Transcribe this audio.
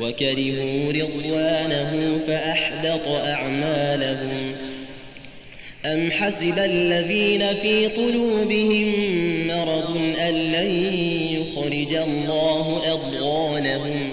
وكرهوا رضوانه فأحبط أعمالهم. أم حسب الذين في قلوبهم مرض أن لن يخرج الله أضغانهم؟